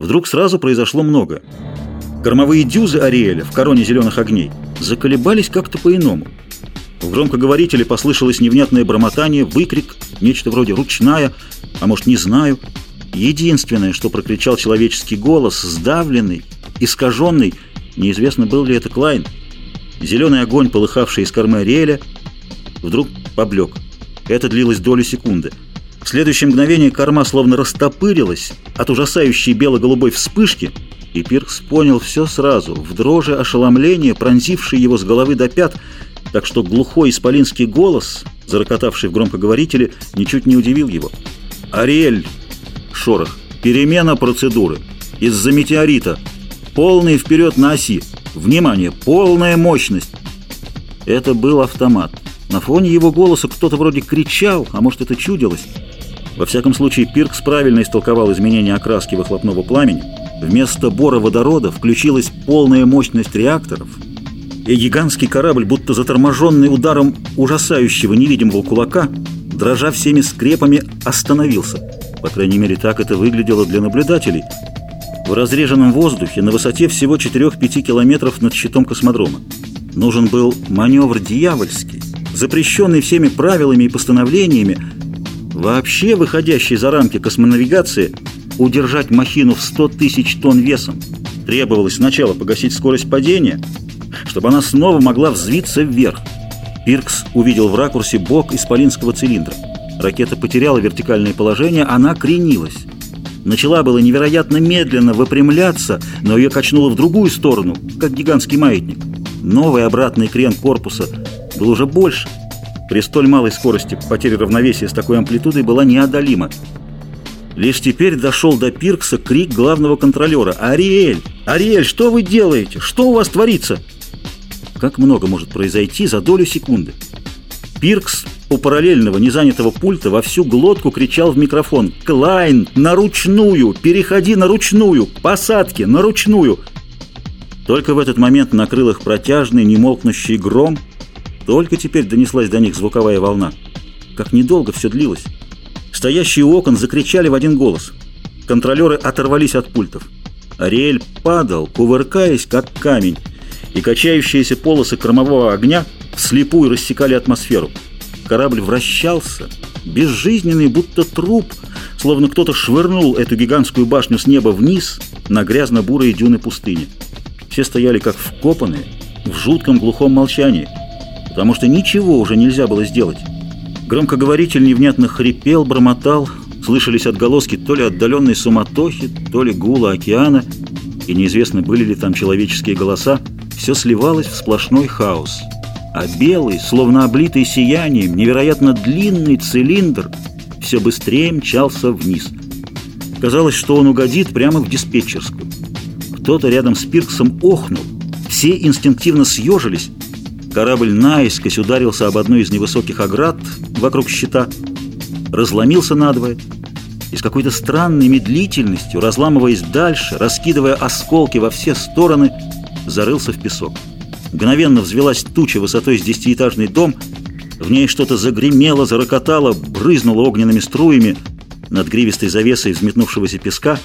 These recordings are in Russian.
Вдруг сразу произошло много. Кормовые дюзы Ариэля в короне зеленых огней заколебались как-то по-иному. В громкоговорителе послышалось невнятное бормотание, выкрик, нечто вроде «ручная», а может «не знаю». Единственное, что прокричал человеческий голос, сдавленный, искаженный, неизвестно, был ли это Клайн. Зеленый огонь, полыхавший из кормы Ариэля, вдруг поблек. Это длилось долю секунды. Следующее мгновение корма словно растопырилась от ужасающей бело-голубой вспышки, и Пиркс понял все сразу, в дрожи ошеломления, пронзивший его с головы до пят, так что глухой исполинский голос, зарокотавший в громкоговорителе, ничуть не удивил его. «Ариэль!» — шорох. «Перемена процедуры. Из-за метеорита. Полный вперед на оси. Внимание! Полная мощность!» Это был автомат. На фоне его голоса кто-то вроде кричал, а может это чудилось. Во всяком случае, Пиркс правильно истолковал изменение окраски выхлопного пламени. Вместо бора водорода включилась полная мощность реакторов, и гигантский корабль, будто заторможенный ударом ужасающего невидимого кулака, дрожа всеми скрепами, остановился. По крайней мере, так это выглядело для наблюдателей. В разреженном воздухе на высоте всего 4-5 километров над щитом космодрома. Нужен был маневр дьявольский, запрещенный всеми правилами и постановлениями, вообще выходящий за рамки космонавигации, удержать махину в 100 тысяч тонн весом. Требовалось сначала погасить скорость падения, чтобы она снова могла взвиться вверх. Пиркс увидел в ракурсе бок исполинского цилиндра. Ракета потеряла вертикальное положение, она кренилась. Начала было невероятно медленно выпрямляться, но ее качнуло в другую сторону, как гигантский маятник. Новый обратный крен корпуса был уже больше. При столь малой скорости потеря равновесия с такой амплитудой была неодолима. Лишь теперь дошел до Пиркса крик главного контролера. «Ариэль! Ариэль, что вы делаете? Что у вас творится?» Как много может произойти за долю секунды? Пиркс у параллельного незанятого пульта во всю глотку кричал в микрофон «Клайн, на ручную! Переходи на ручную! К посадке, на ручную!» Только в этот момент накрыл их протяжный, немолкнущий гром, только теперь донеслась до них звуковая волна. Как недолго все длилось. Стоящие у окон закричали в один голос. Контролеры оторвались от пультов. Ариэль падал, кувыркаясь, как камень, и качающиеся полосы кормового огня вслепую рассекали атмосферу. Корабль вращался, безжизненный, будто труп, словно кто-то швырнул эту гигантскую башню с неба вниз на грязно-бурые дюны пустыни. Все стояли как вкопанные, в жутком глухом молчании – потому что ничего уже нельзя было сделать. Громкоговоритель невнятно хрипел, бормотал, слышались отголоски то ли отдаленной суматохи, то ли гула океана, и неизвестно, были ли там человеческие голоса, все сливалось в сплошной хаос. А белый, словно облитый сиянием, невероятно длинный цилиндр все быстрее мчался вниз. Казалось, что он угодит прямо в диспетчерскую. Кто-то рядом с Пирксом охнул, все инстинктивно съежились, Корабль наискось ударился об одну из невысоких оград вокруг щита, разломился надвое и с какой-то странной медлительностью, разламываясь дальше, раскидывая осколки во все стороны, зарылся в песок. Мгновенно взвелась туча высотой с десятиэтажный дом, в ней что-то загремело, зарокотало, брызнуло огненными струями над гривистой завесой взметнувшегося песка,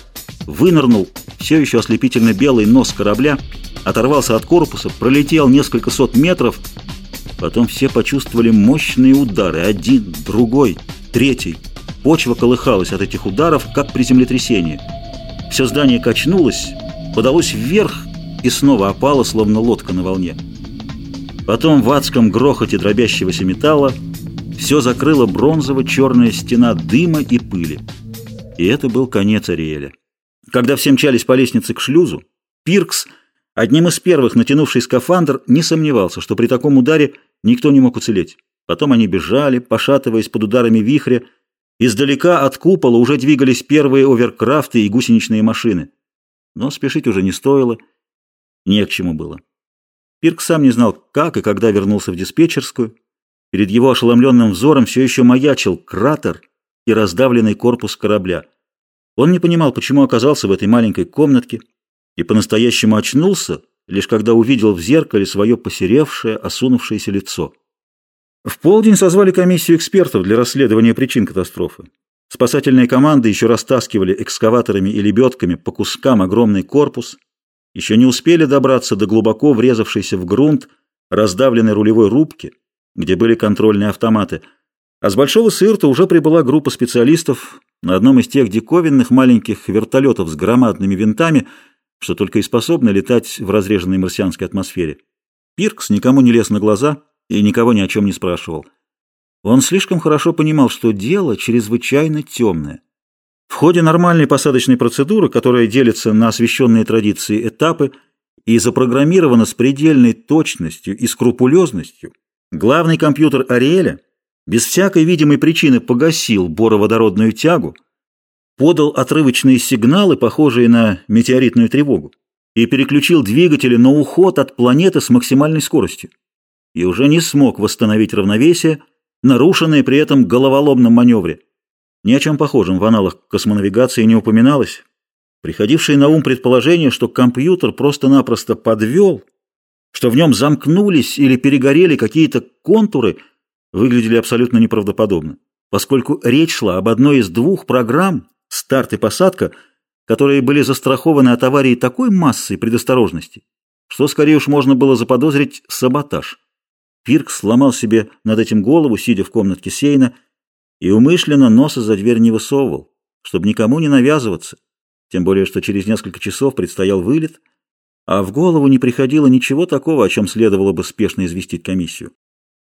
вынырнул все еще ослепительно белый нос корабля, оторвался от корпуса, пролетел несколько сот метров. Потом все почувствовали мощные удары. Один, другой, третий. Почва колыхалась от этих ударов, как при землетрясении. Все здание качнулось, подалось вверх и снова опало, словно лодка на волне. Потом в адском грохоте дробящегося металла все закрыла бронзово-черная стена дыма и пыли. И это был конец Ариэля. Когда все мчались по лестнице к шлюзу, Пиркс – Одним из первых, натянувший скафандр, не сомневался, что при таком ударе никто не мог уцелеть. Потом они бежали, пошатываясь под ударами вихря. Издалека от купола уже двигались первые оверкрафты и гусеничные машины. Но спешить уже не стоило, не к чему было. Пирк сам не знал, как и когда вернулся в диспетчерскую. Перед его ошеломленным взором все еще маячил кратер и раздавленный корпус корабля. Он не понимал, почему оказался в этой маленькой комнатке, и по-настоящему очнулся, лишь когда увидел в зеркале свое посеревшее, осунувшееся лицо. В полдень созвали комиссию экспертов для расследования причин катастрофы. Спасательные команды еще растаскивали экскаваторами и лебедками по кускам огромный корпус, еще не успели добраться до глубоко врезавшейся в грунт раздавленной рулевой рубки, где были контрольные автоматы, а с Большого Сырта уже прибыла группа специалистов на одном из тех диковинных маленьких вертолетов с громадными винтами, что только и способны летать в разреженной марсианской атмосфере. Пиркс никому не лез на глаза и никого ни о чем не спрашивал. Он слишком хорошо понимал, что дело чрезвычайно темное. В ходе нормальной посадочной процедуры, которая делится на освещенные традиции этапы и запрограммирована с предельной точностью и скрупулезностью, главный компьютер Ариэля без всякой видимой причины погасил бороводородную тягу, подал отрывочные сигналы, похожие на метеоритную тревогу, и переключил двигатели на уход от планеты с максимальной скоростью, и уже не смог восстановить равновесие, нарушенное при этом головоломном маневре. Ни о чем похожем в аналах космонавигации не упоминалось. Приходившее на ум предположение, что компьютер просто-напросто подвел, что в нем замкнулись или перегорели какие-то контуры, выглядели абсолютно неправдоподобно, поскольку речь шла об одной из двух программ «Старт и посадка», которые были застрахованы от аварии такой массой предосторожности, что скорее уж можно было заподозрить саботаж. Пирк сломал себе над этим голову, сидя в комнатке Сейна, и умышленно носа за дверь не высовывал, чтобы никому не навязываться, тем более что через несколько часов предстоял вылет, а в голову не приходило ничего такого, о чем следовало бы спешно известить комиссию.